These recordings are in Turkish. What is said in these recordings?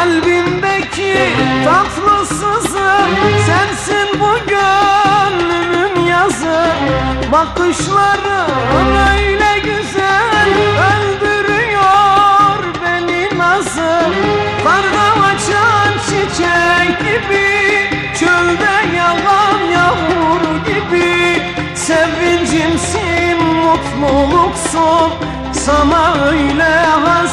Kalbimdeki tatlı sızı sensin bu gönlümün yazı. Bakışların öyle güzel öldürüyor beni nazı. Karda açan çiçek gibi çölde yalan yağmur gibi. Sevincimsin mutluluksun. Sana öyle hazır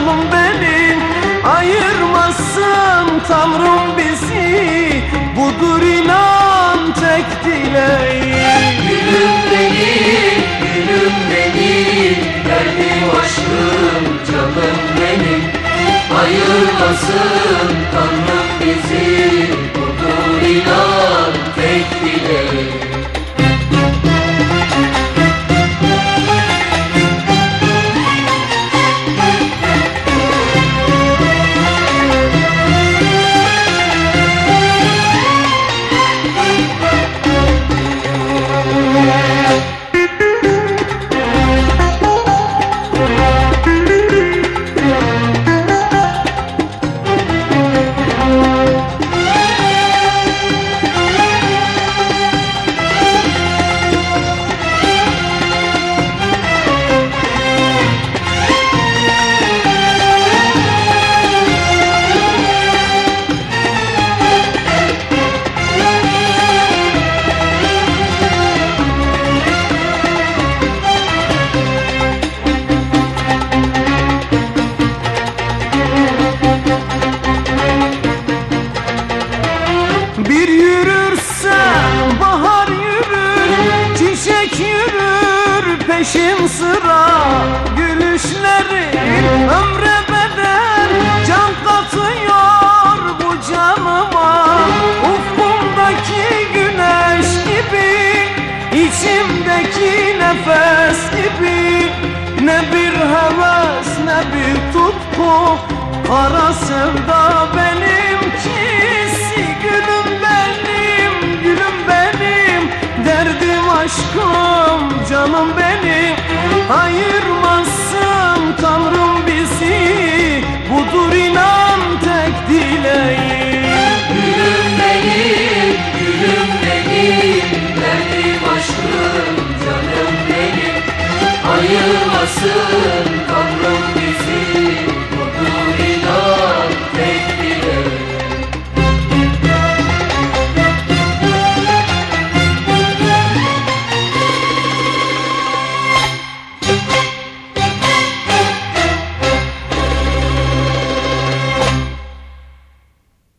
canım benim Ayırmasın Tanrım bizi. Budur inan tek dileğim. Gülüm benim, gülüm benim. Derdim aşkım, canım benim. Ayırmasın Tanrım peşin sıra Gülüşlerin ömre bedel. Can katıyor bu canıma Ufkumdaki güneş gibi. İçimdeki nefes gibi. Ne bir heves ne bir tutku. Kara sevda benimkisi Gülüm benim, gülüm benim. Derdim aşkım, canım benim Ayırmasın Tanrım bizi Budur inan tek dileğim Gülüm benim, gülüm benim Derdim aşkım, canım benim. Ayırmasın